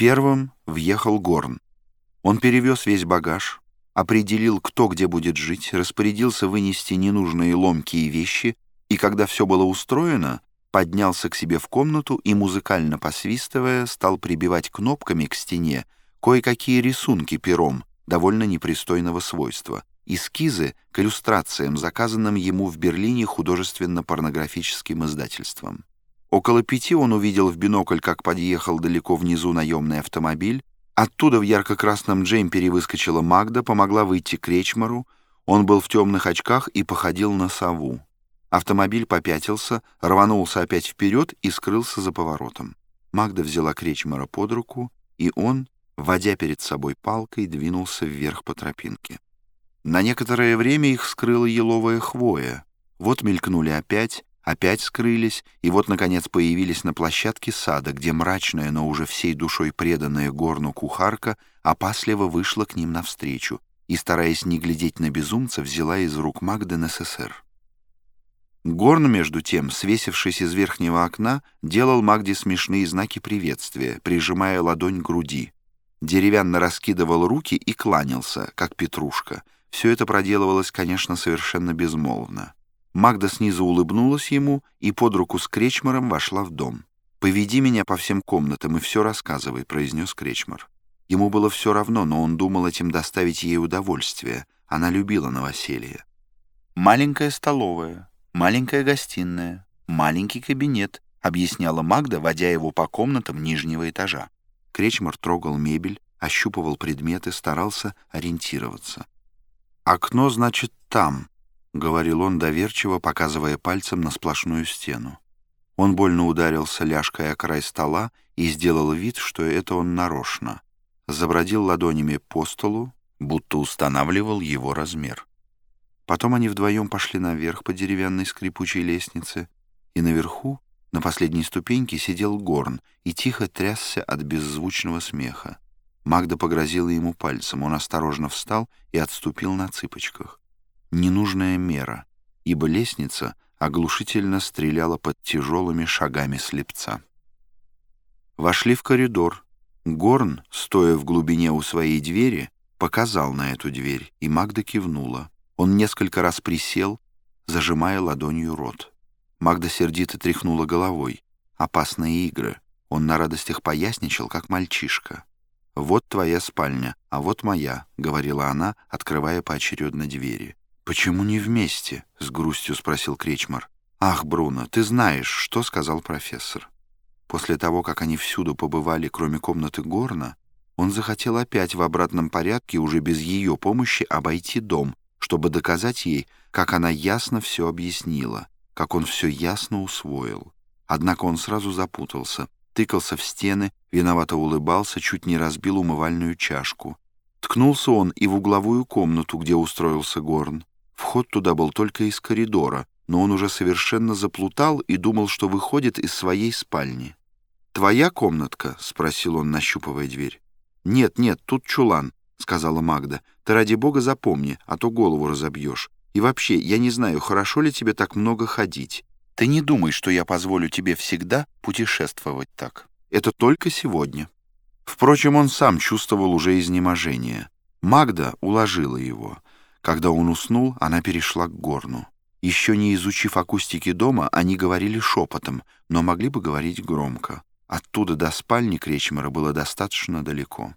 Первым въехал Горн. Он перевез весь багаж, определил, кто где будет жить, распорядился вынести ненужные ломкие вещи, и когда все было устроено, поднялся к себе в комнату и, музыкально посвистывая, стал прибивать кнопками к стене кое-какие рисунки пером довольно непристойного свойства, эскизы к иллюстрациям, заказанным ему в Берлине художественно-порнографическим издательством. Около пяти он увидел в бинокль, как подъехал далеко внизу наемный автомобиль. Оттуда в ярко-красном джемпере выскочила Магда, помогла выйти к Речмару. Он был в темных очках и походил на сову. Автомобиль попятился, рванулся опять вперед и скрылся за поворотом. Магда взяла Кречмара под руку, и он, водя перед собой палкой, двинулся вверх по тропинке. На некоторое время их скрыла еловая хвоя. Вот мелькнули опять, опять скрылись, и вот, наконец, появились на площадке сада, где мрачная, но уже всей душой преданная горну кухарка опасливо вышла к ним навстречу и, стараясь не глядеть на безумца, взяла из рук Магды НССР. Горн, между тем, свесившись из верхнего окна, делал Магде смешные знаки приветствия, прижимая ладонь к груди. Деревянно раскидывал руки и кланялся, как петрушка. Все это проделывалось, конечно, совершенно безмолвно. Магда снизу улыбнулась ему и под руку с Кречмаром вошла в дом. «Поведи меня по всем комнатам и все рассказывай», — произнес Кречмар. Ему было все равно, но он думал этим доставить ей удовольствие. Она любила новоселье. «Маленькая столовая, маленькая гостиная, маленький кабинет», — объясняла Магда, водя его по комнатам нижнего этажа. Кречмар трогал мебель, ощупывал предметы, старался ориентироваться. «Окно, значит, там», — говорил он доверчиво, показывая пальцем на сплошную стену. Он больно ударился ляжкой о край стола и сделал вид, что это он нарочно. Забродил ладонями по столу, будто устанавливал его размер. Потом они вдвоем пошли наверх по деревянной скрипучей лестнице, и наверху, на последней ступеньке, сидел Горн и тихо трясся от беззвучного смеха. Магда погрозила ему пальцем, он осторожно встал и отступил на цыпочках ненужная мера, ибо лестница оглушительно стреляла под тяжелыми шагами слепца. Вошли в коридор. Горн, стоя в глубине у своей двери, показал на эту дверь, и Магда кивнула. Он несколько раз присел, зажимая ладонью рот. Магда сердито тряхнула головой. Опасные игры. Он на радостях поясничал, как мальчишка. «Вот твоя спальня, а вот моя», — говорила она, открывая поочередно двери. «Почему не вместе?» — с грустью спросил Кречмар. «Ах, Бруно, ты знаешь, что сказал профессор». После того, как они всюду побывали, кроме комнаты Горна, он захотел опять в обратном порядке, уже без ее помощи, обойти дом, чтобы доказать ей, как она ясно все объяснила, как он все ясно усвоил. Однако он сразу запутался, тыкался в стены, виновато улыбался, чуть не разбил умывальную чашку. Ткнулся он и в угловую комнату, где устроился Горн. Вход туда был только из коридора, но он уже совершенно заплутал и думал, что выходит из своей спальни. «Твоя комнатка?» — спросил он, нащупывая дверь. «Нет, нет, тут чулан», — сказала Магда. «Ты ради бога запомни, а то голову разобьешь. И вообще, я не знаю, хорошо ли тебе так много ходить. Ты не думай, что я позволю тебе всегда путешествовать так. Это только сегодня». Впрочем, он сам чувствовал уже изнеможение. Магда уложила его — когда он уснул, она перешла к горну. Еще не изучив акустики дома, они говорили шепотом, но могли бы говорить громко. Оттуда до спальни Кречмера было достаточно далеко.